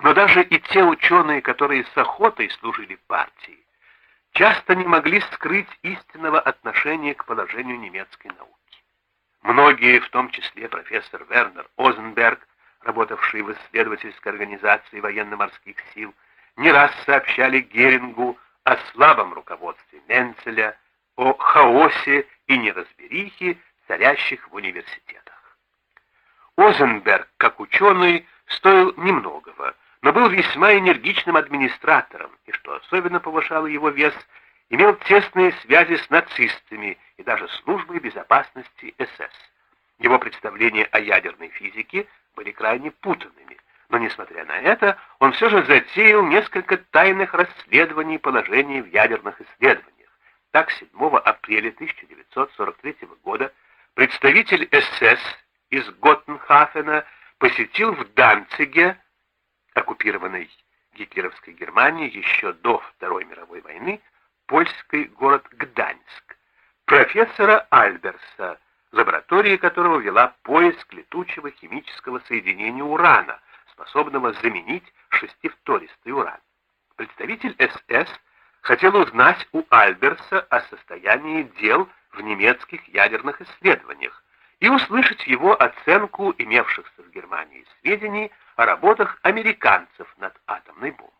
Но даже и те ученые, которые с охотой служили партии, часто не могли скрыть истинного отношения к положению немецкой науки. Многие, в том числе профессор Вернер Озенберг, работавший в исследовательской организации военно-морских сил, не раз сообщали Герингу о слабом руководстве Менцеля, о хаосе и неразберихе, царящих в университетах. Озенберг, как ученый, стоил немногого, но был весьма энергичным администратором, и, что особенно повышало его вес, имел тесные связи с нацистами и даже службой безопасности СС. Его представления о ядерной физике были крайне путанными, но, несмотря на это, он все же затеял несколько тайных расследований положений в ядерных исследованиях. Так, 7 апреля 1943 года представитель СС из Готтенхафена посетил в Данциге, оккупированной гитлеровской Германии еще до Второй мировой войны, польский город Гданьск, профессора Альберса, лаборатория которого вела поиск летучего химического соединения урана, способного заменить шестифтористый уран. Представитель СС хотел узнать у Альберса о состоянии дел в немецких ядерных исследованиях и услышать его оценку имевшихся в Германии сведений о работах американцев над атомной бомбой.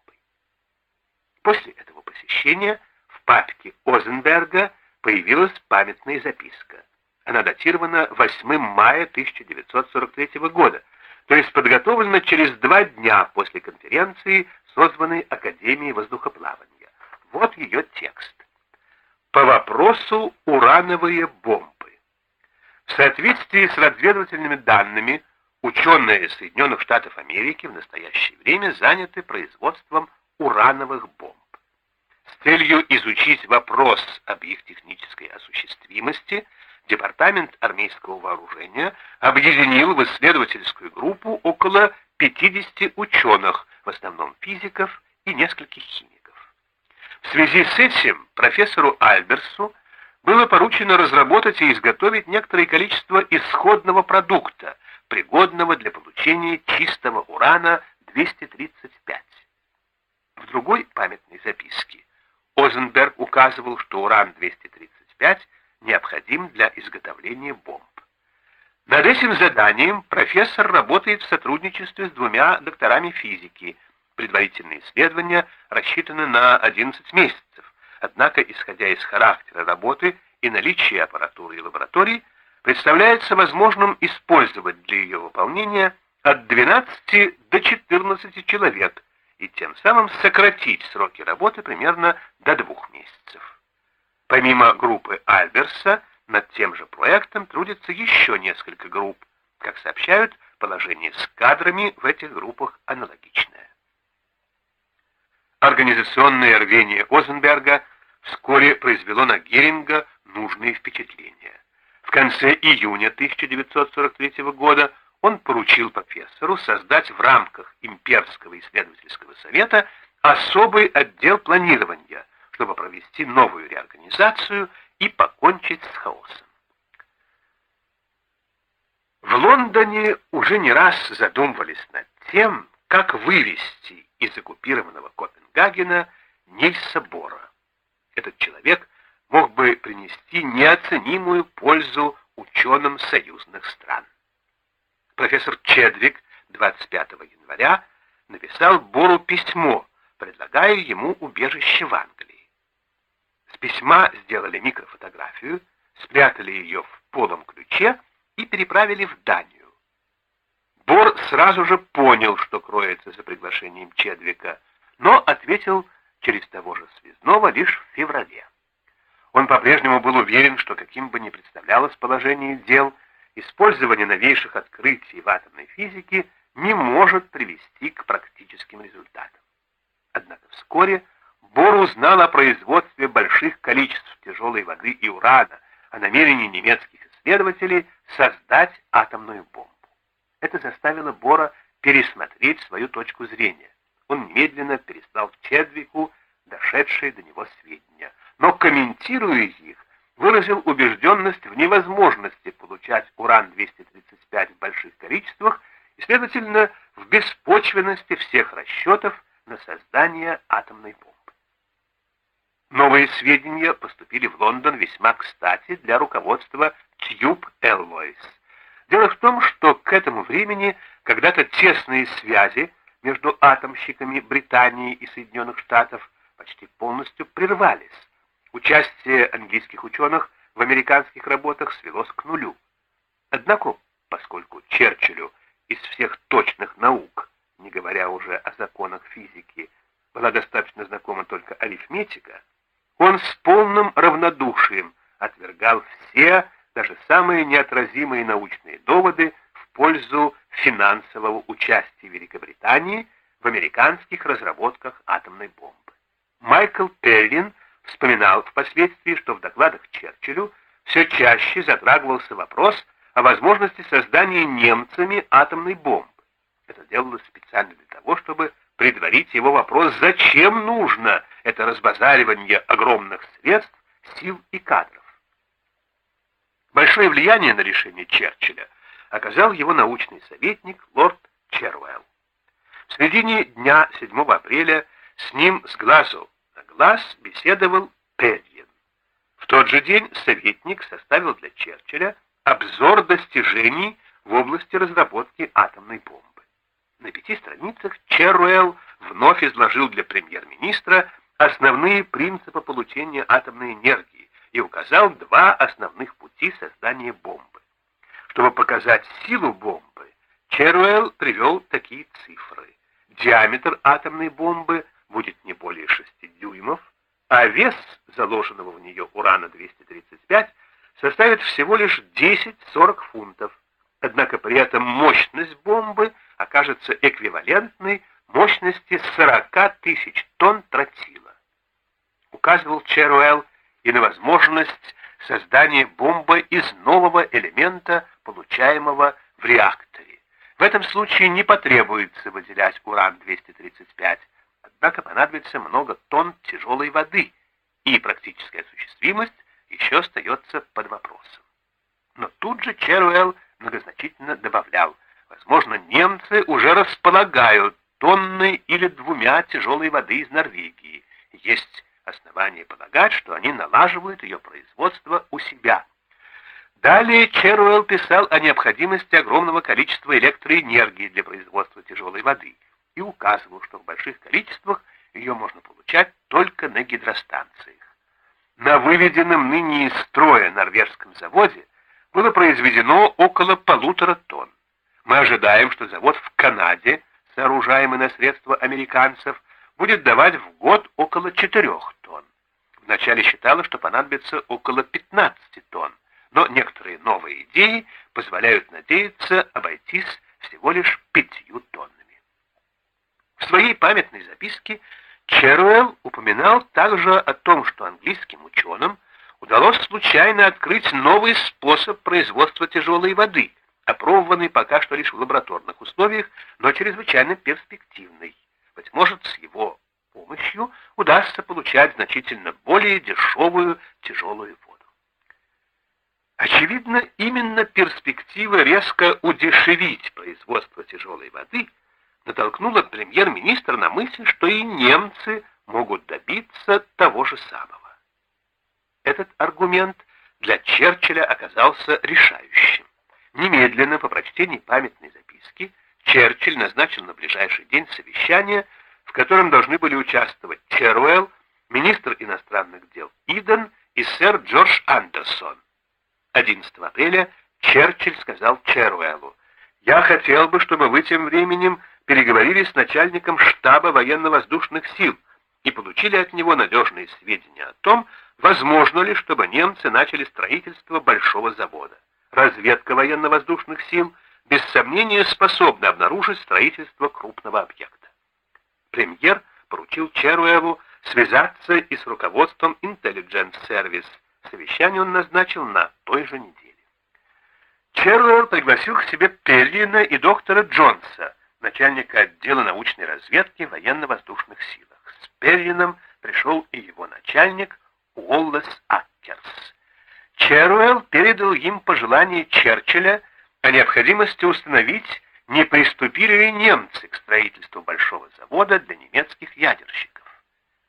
После этого посещения в папке Озенберга появилась памятная записка. Она датирована 8 мая 1943 года, то есть подготовлена через два дня после конференции, созванной Академией воздухоплавания. Вот ее текст. По вопросу урановые бомбы. В соответствии с разведывательными данными, ученые Соединенных Штатов Америки в настоящее время заняты производством урановых бомб. С целью изучить вопрос об их технической осуществимости, Департамент армейского вооружения объединил в исследовательскую группу около 50 ученых, в основном физиков и нескольких химиков. В связи с этим профессору Альберсу было поручено разработать и изготовить некоторое количество исходного продукта, пригодного для получения чистого урана 235. В другой памятной записке Озенберг указывал, что уран-235 необходим для изготовления бомб. Над этим заданием профессор работает в сотрудничестве с двумя докторами физики. Предварительные исследования рассчитаны на 11 месяцев. Однако, исходя из характера работы и наличия аппаратуры и лабораторий, представляется возможным использовать для ее выполнения от 12 до 14 человек и тем самым сократить сроки работы примерно до двух месяцев. Помимо группы Альберса, над тем же проектом трудится еще несколько групп. Как сообщают, положение с кадрами в этих группах аналогичное. Организационное рвение Озенберга вскоре произвело на Геринга нужные впечатления. В конце июня 1943 года он поручил профессору создать в рамках Имперского исследовательского совета особый отдел планирования, чтобы провести новую реорганизацию и покончить с хаосом. В Лондоне уже не раз задумывались над тем, как вывести из оккупированного Копенгагена Нильса Бора. Этот человек мог бы принести неоценимую пользу ученым союзных стран. Профессор Чедвик 25 января написал Бору письмо, предлагая ему убежище в Англии. С письма сделали микрофотографию, спрятали ее в полом ключе и переправили в Данию. Бор сразу же понял, что кроется за приглашением Чедвика, но ответил через того же связного лишь в феврале. Он по-прежнему был уверен, что каким бы ни представлялось положение дел, использование новейших открытий в атомной физике не может привести к практическим результатам. Однако вскоре Бор узнал о производстве больших количеств тяжелой воды и урана, о намерении немецких исследователей создать атомную бомбу. Это заставило Бора пересмотреть свою точку зрения. Он немедленно переслал Чедвику дошедшие до него сведения но, комментируя их, выразил убежденность в невозможности получать уран-235 в больших количествах и, следовательно, в беспочвенности всех расчетов на создание атомной бомбы. Новые сведения поступили в Лондон весьма кстати для руководства Tube Airways. Дело в том, что к этому времени когда-то тесные связи между атомщиками Британии и Соединенных Штатов почти полностью прервались. Участие английских ученых в американских работах свелось к нулю. Однако, поскольку Черчиллю из всех точных наук, не говоря уже о законах физики, была достаточно знакома только арифметика, он с полным равнодушием отвергал все, даже самые неотразимые научные доводы пользу финансового участия Великобритании в американских разработках атомной бомбы. Майкл Перрин вспоминал впоследствии, что в докладах Черчиллю все чаще затрагивался вопрос о возможности создания немцами атомной бомбы. Это делалось специально для того, чтобы предварить его вопрос, зачем нужно это разбазаривание огромных средств, сил и кадров. Большое влияние на решение Черчилля оказал его научный советник лорд Червелл. В середине дня 7 апреля с ним с глазу на глаз беседовал Перрин. В тот же день советник составил для Черчилля обзор достижений в области разработки атомной бомбы. На пяти страницах Черуэлл вновь изложил для премьер-министра основные принципы получения атомной энергии и указал два основных пути создания бомбы. Чтобы показать силу бомбы, Черуэлл привел такие цифры. Диаметр атомной бомбы будет не более 6 дюймов, а вес заложенного в нее урана-235 составит всего лишь 10-40 фунтов. Однако при этом мощность бомбы окажется эквивалентной мощности 40 тысяч тонн тротила. Указывал Черуэлл и на возможность создания бомбы из нового элемента, получаемого в реакторе. В этом случае не потребуется выделять уран-235, однако понадобится много тонн тяжелой воды, и практическая осуществимость еще остается под вопросом. Но тут же Черуэлл многозначительно добавлял, возможно, немцы уже располагают тонной или двумя тяжелой воды из Норвегии. Есть основания полагать, что они налаживают ее производство у себя. Далее Черуэлл писал о необходимости огромного количества электроэнергии для производства тяжелой воды и указывал, что в больших количествах ее можно получать только на гидростанциях. На выведенном ныне из строя норвежском заводе было произведено около полутора тонн. Мы ожидаем, что завод в Канаде, сооружаемый на средства американцев, будет давать в год около 4 тонн. Вначале считалось, что понадобится около 15 тонн, но некоторые новые идеи позволяют надеяться обойтись всего лишь 5 тоннами. В своей памятной записке Черуэлл упоминал также о том, что английским ученым удалось случайно открыть новый способ производства тяжелой воды, опробованный пока что лишь в лабораторных условиях, но чрезвычайно перспективный. Быть может, с его помощью удастся получать значительно более дешевую тяжелую воду. Очевидно, именно перспектива резко удешевить производство тяжелой воды натолкнула премьер-министра на мысль, что и немцы могут добиться того же самого. Этот аргумент для Черчилля оказался решающим. Немедленно по прочтении памятной записки Черчилль назначил на ближайший день совещание, в котором должны были участвовать Черуэлл, министр иностранных дел Иден и сэр Джордж Андерсон. 11 апреля Черчилль сказал Черуэллу, «Я хотел бы, чтобы вы тем временем переговорили с начальником штаба военно-воздушных сил и получили от него надежные сведения о том, возможно ли, чтобы немцы начали строительство большого завода. Разведка военно-воздушных сил без сомнения способна обнаружить строительство крупного объекта. Премьер поручил Черуеву связаться и с руководством Intelligence Service. Совещание он назначил на той же неделе. Черуэлл пригласил к себе Пеллина и доктора Джонса, начальника отдела научной разведки военно-воздушных сил. С Пеллином пришел и его начальник Уоллес Аккерс. Черуэлл передал им пожелание Черчилля о необходимости установить не приступили ли немцы к строительству большого завода для немецких ядерщиков.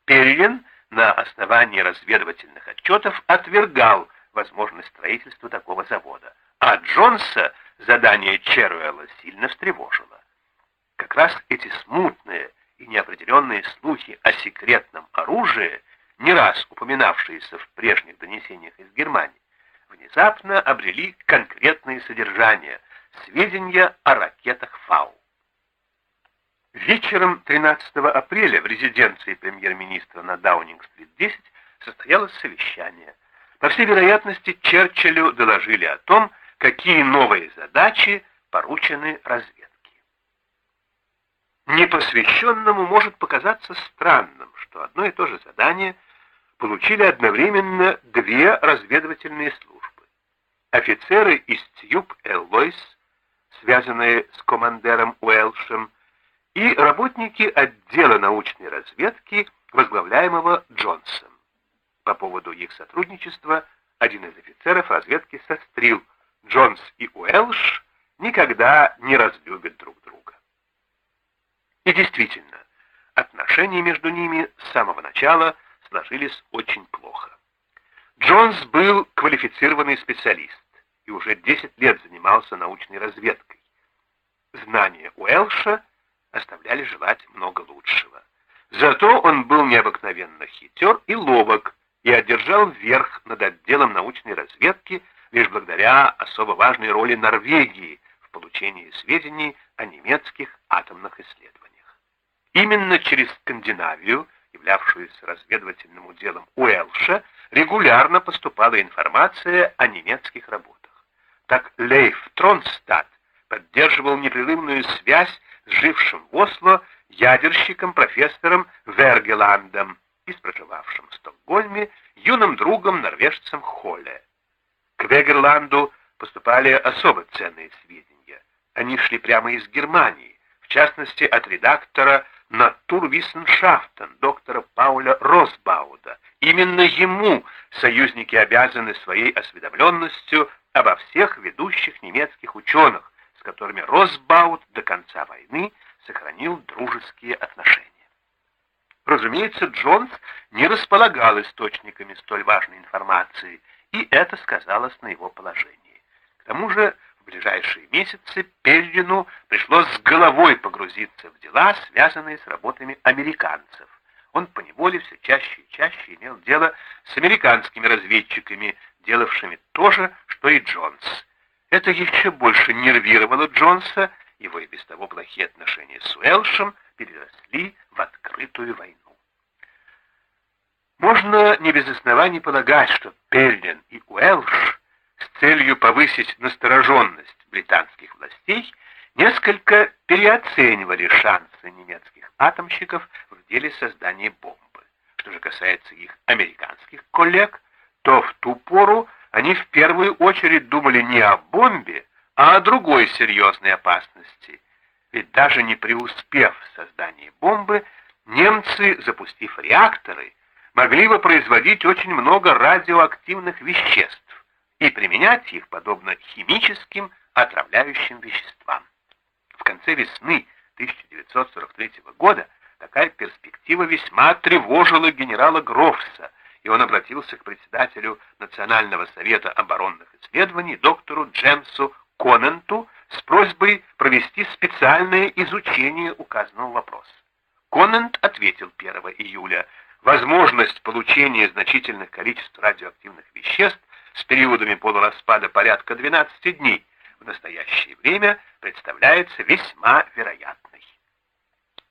Перлин на основании разведывательных отчетов отвергал возможность строительства такого завода, а Джонса задание Черуэлла сильно встревожило. Как раз эти смутные и неопределенные слухи о секретном оружии, не раз упоминавшиеся в прежних донесениях из Германии, внезапно обрели конкретное содержание, сведения о ракетах «Фау». Вечером 13 апреля в резиденции премьер-министра на Даунинг-стрит 10 состоялось совещание. По всей вероятности, Черчиллю доложили о том, какие новые задачи поручены разведке. Непосвященному может показаться странным, что одно и то же задание получили одновременно две разведывательные службы. Офицеры из Тьюб Эллойс, связанные с командером Уэлшем, и работники отдела научной разведки, возглавляемого Джонсом. По поводу их сотрудничества один из офицеров разведки сострил, Джонс и Уэлш никогда не разлюбят друг друга. И действительно, отношения между ними с самого начала сложились очень плохо. Джонс был квалифицированный специалист и уже 10 лет занимался научной разведкой. Знания Уэлша оставляли желать много лучшего. Зато он был необыкновенно хитер и ловок и одержал верх над отделом научной разведки лишь благодаря особо важной роли Норвегии в получении сведений о немецких атомных исследованиях. Именно через Скандинавию, являвшуюся разведывательным уделом Уэлша, регулярно поступала информация о немецких работах. Так Лейф Тронстадт поддерживал непрерывную связь с жившим в Осло ядерщиком профессором Вергеландом и с проживавшим в Стокгольме юным другом норвежцем Холле. К Вегерланду поступали особо ценные сведения. Они шли прямо из Германии, в частности от редактора Натурвиссеншафтен доктора Пауля Росбауда. Именно ему союзники обязаны своей осведомленностью обо всех ведущих немецких ученых, с которыми Росбауд до конца войны сохранил дружеские отношения. Разумеется, Джонс не располагал источниками столь важной информации, и это сказалось на его положении. К тому же ближайшие месяцы Пеллину пришлось с головой погрузиться в дела, связанные с работами американцев. Он поневоле все чаще и чаще имел дело с американскими разведчиками, делавшими то же, что и Джонс. Это еще больше нервировало Джонса, его и без того плохие отношения с Уэлшем переросли в открытую войну. Можно не без оснований полагать, что Пеллин и Уэлш с целью повысить настороженность британских властей, несколько переоценивали шансы немецких атомщиков в деле создания бомбы. Что же касается их американских коллег, то в ту пору они в первую очередь думали не о бомбе, а о другой серьезной опасности. Ведь даже не преуспев в создании бомбы, немцы, запустив реакторы, могли бы производить очень много радиоактивных веществ, и применять их подобно химическим отравляющим веществам. В конце весны 1943 года такая перспектива весьма тревожила генерала Грофса, и он обратился к председателю Национального совета оборонных исследований доктору Джемсу Конненту с просьбой провести специальное изучение указанного вопроса. Коннент ответил 1 июля, возможность получения значительных количеств радиоактивных веществ с периодами полураспада порядка 12 дней, в настоящее время представляется весьма вероятной.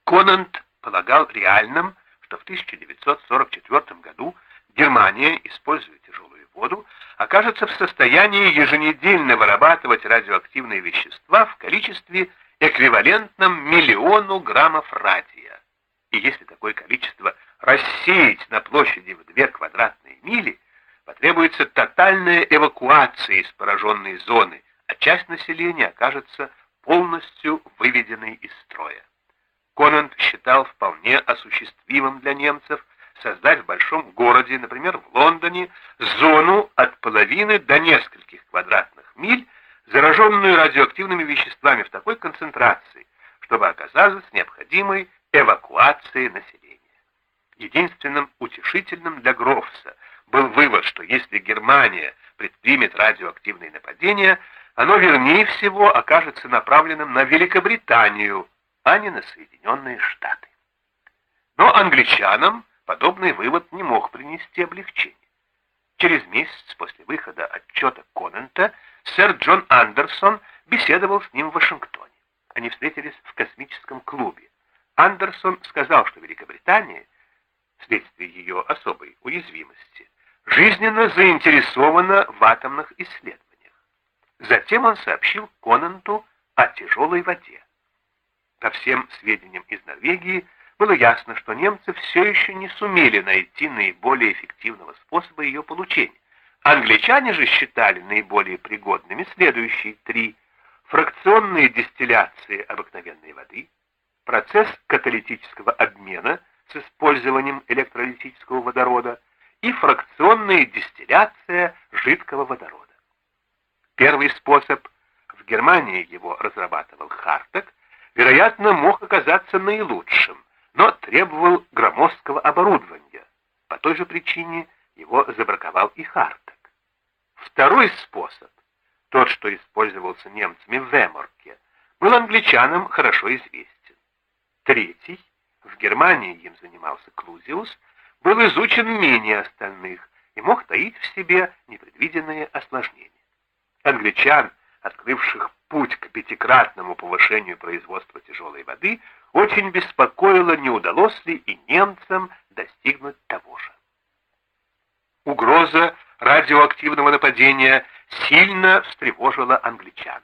Конант полагал реальным, что в 1944 году Германия, используя тяжелую воду, окажется в состоянии еженедельно вырабатывать радиоактивные вещества в количестве эквивалентном миллиону граммов радия. И если такое количество рассеять на площади в две квадратные мили, потребуется тотальная эвакуация из пораженной зоны, а часть населения окажется полностью выведенной из строя. Конант считал вполне осуществимым для немцев создать в большом городе, например, в Лондоне, зону от половины до нескольких квадратных миль, зараженную радиоактивными веществами в такой концентрации, чтобы оказалась необходимой эвакуация населения. Единственным утешительным для Грофса был вывод, что если Германия предпримет радиоактивные нападения, оно вернее всего окажется направленным на Великобританию, а не на Соединенные Штаты. Но англичанам подобный вывод не мог принести облегчения. Через месяц после выхода отчета Коннента сэр Джон Андерсон беседовал с ним в Вашингтоне. Они встретились в космическом клубе. Андерсон сказал, что Великобритания, вследствие ее особой уязвимости, жизненно заинтересована в атомных исследованиях. Затем он сообщил Конанту о тяжелой воде. По всем сведениям из Норвегии, было ясно, что немцы все еще не сумели найти наиболее эффективного способа ее получения. Англичане же считали наиболее пригодными следующие три. Фракционные дистилляции обыкновенной воды, процесс каталитического обмена с использованием электролитического водорода и фракционная дистилляция жидкого водорода. Первый способ, в Германии его разрабатывал Хартек, вероятно, мог оказаться наилучшим, но требовал громоздкого оборудования. По той же причине его забраковал и Хартек. Второй способ, тот, что использовался немцами в Веморке, был англичанам хорошо известен. Третий, в Германии им занимался Клузиус, был изучен менее остальных и мог таить в себе непредвиденные осложнения. Англичан, открывших путь к пятикратному повышению производства тяжелой воды, очень беспокоило, не удалось ли и немцам достигнуть того же. Угроза радиоактивного нападения сильно встревожила англичан.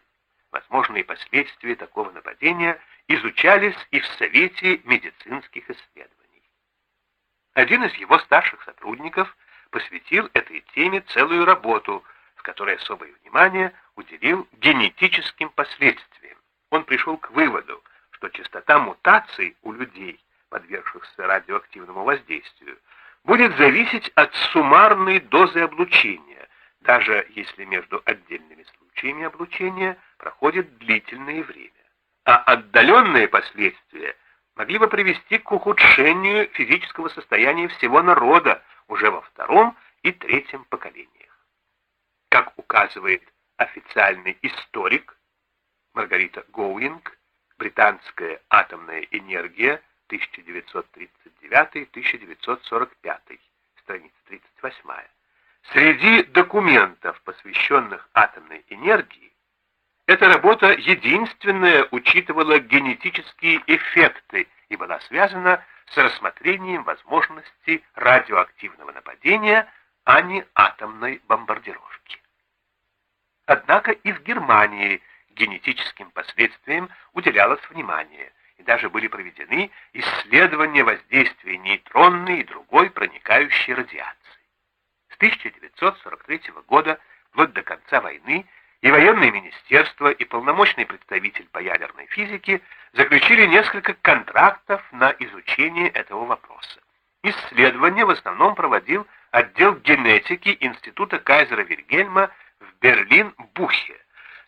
Возможные последствия такого нападения изучались и в Совете медицинских исследований. Один из его старших сотрудников посвятил этой теме целую работу, в которой особое внимание уделил генетическим последствиям. Он пришел к выводу, что частота мутаций у людей, подвергшихся радиоактивному воздействию, будет зависеть от суммарной дозы облучения, даже если между отдельными случаями облучения проходит длительное время. А отдаленные последствия могли бы привести к ухудшению физического состояния всего народа уже во втором и третьем поколениях. Как указывает официальный историк Маргарита Гоуинг, британская атомная энергия, 1939-1945, страница 38. Среди документов, посвященных атомной энергии, эта работа единственная учитывала генетические эффекты и была связана с рассмотрением возможности радиоактивного нападения, а не атомной бомбардировки. Однако и в Германии генетическим последствиям уделялось внимание – и даже были проведены исследования воздействия нейтронной и другой проникающей радиации. С 1943 года, вплоть до конца войны, и военное министерство, и полномочный представитель по ядерной физике заключили несколько контрактов на изучение этого вопроса. Исследование в основном проводил отдел генетики Института Кайзера Вильгельма в Берлин-Бухе.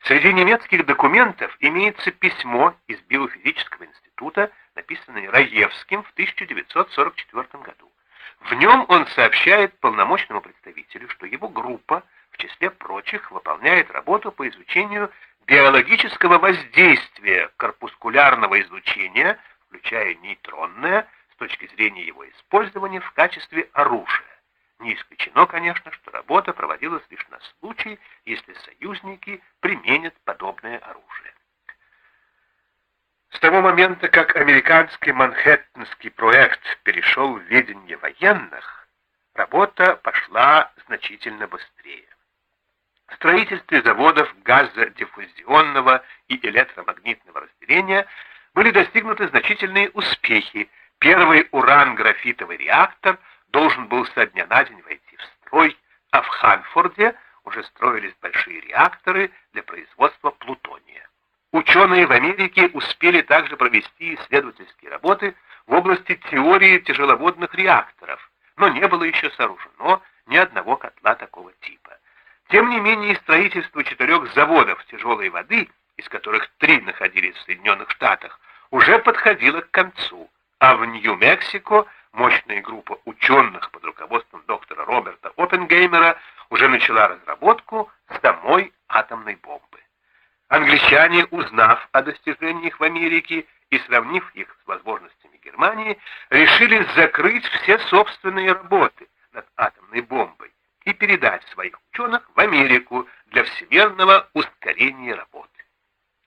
Среди немецких документов имеется письмо из биофизического института, написанное Раевским в 1944 году. В нем он сообщает полномочному представителю, что его группа, в числе прочих, выполняет работу по изучению биологического воздействия корпускулярного излучения, включая нейтронное, с точки зрения его использования в качестве оружия. Не исключено, конечно, что работа проводилась лишь на случай, если союзники применят подобное оружие. С того момента, как американский Манхэттенский проект перешел в ведение военных, работа пошла значительно быстрее. Строительстве заводов газодиффузионного и электромагнитного разделения были достигнуты значительные успехи. Первый уран-графитовый реактор – должен был со дня на день войти в строй, а в Ханфорде уже строились большие реакторы для производства плутония. Ученые в Америке успели также провести исследовательские работы в области теории тяжеловодных реакторов, но не было еще сооружено ни одного котла такого типа. Тем не менее, строительство четырех заводов тяжелой воды, из которых три находились в Соединенных Штатах, уже подходило к концу, а в Нью-Мексико мощная группа ученых под руководством доктора Роберта Оппенгеймера уже начала разработку самой атомной бомбы. Англичане, узнав о достижениях в Америке и сравнив их с возможностями Германии, решили закрыть все собственные работы над атомной бомбой и передать своих ученых в Америку для всемирного ускорения работы.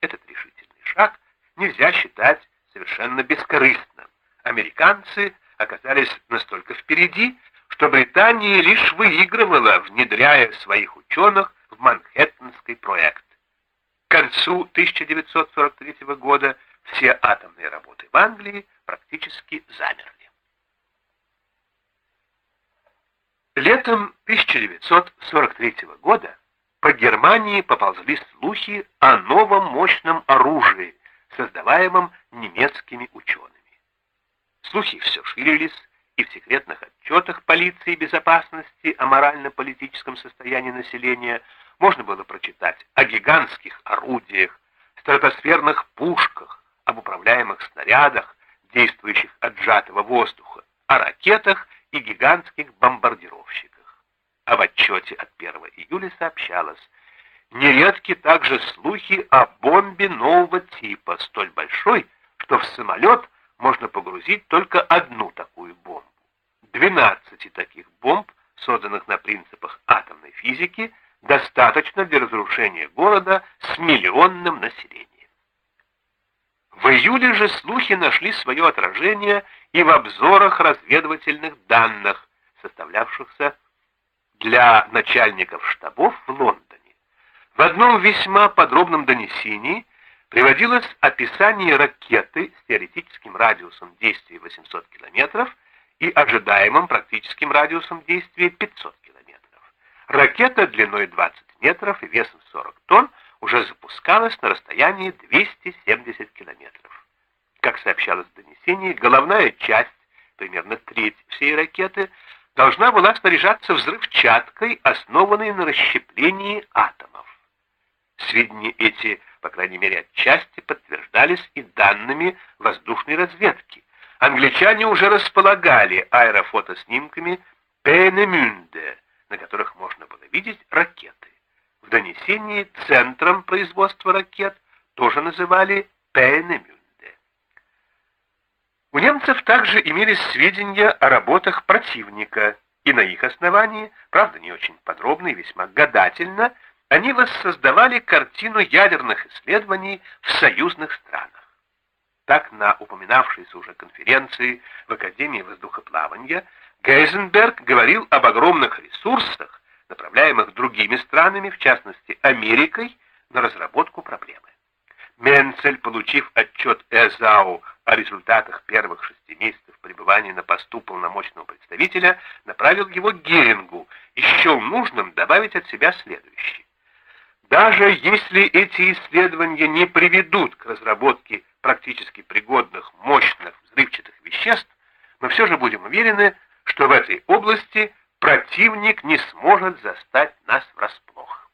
Этот решительный шаг нельзя считать совершенно бескорыстным. Американцы оказались настолько впереди, что Британия лишь выигрывала, внедряя своих ученых в Манхэттенский проект. К концу 1943 года все атомные работы в Англии практически замерли. Летом 1943 года по Германии поползли слухи о новом мощном оружии, создаваемом немецкими учеными. Слухи все ширились, и в секретных отчетах полиции безопасности о морально-политическом состоянии населения можно было прочитать о гигантских орудиях, стратосферных пушках, об управляемых снарядах, действующих от сжатого воздуха, о ракетах и гигантских бомбардировщиках. А в отчете от 1 июля сообщалось, нередки также слухи о бомбе нового типа, столь большой, что в самолет можно погрузить только одну такую бомбу. 12 таких бомб, созданных на принципах атомной физики, достаточно для разрушения города с миллионным населением. В июле же слухи нашли свое отражение и в обзорах разведывательных данных, составлявшихся для начальников штабов в Лондоне. В одном весьма подробном донесении приводилось описание ракеты с теоретическим радиусом действия 800 километров и ожидаемым практическим радиусом действия 500 километров. Ракета длиной 20 метров и весом 40 тонн уже запускалась на расстоянии 270 километров. Как сообщалось в донесении, головная часть, примерно треть всей ракеты, должна была снаряжаться взрывчаткой, основанной на расщеплении атомов. Сведения эти, по крайней мере отчасти, подтверждались и данными воздушной разведки, англичане уже располагали аэрофотоснимками Пейнемюнде, на которых можно было видеть ракеты. В донесении центром производства ракет тоже называли Пейнемюнде. У немцев также имелись сведения о работах противника, и на их основании, правда не очень подробно и весьма гадательно, они воссоздавали картину ядерных исследований в союзных странах. Так, на упоминавшейся уже конференции в Академии воздухоплавания Гейзенберг говорил об огромных ресурсах, направляемых другими странами, в частности Америкой, на разработку проблемы. Менцель, получив отчет ЭЗАУ о результатах первых шести месяцев пребывания на посту полномочного представителя, направил его Герингу и счел нужным добавить от себя следующее. Даже если эти исследования не приведут к разработке практически пригодных, мощных, взрывчатых веществ, мы все же будем уверены, что в этой области противник не сможет застать нас врасплох.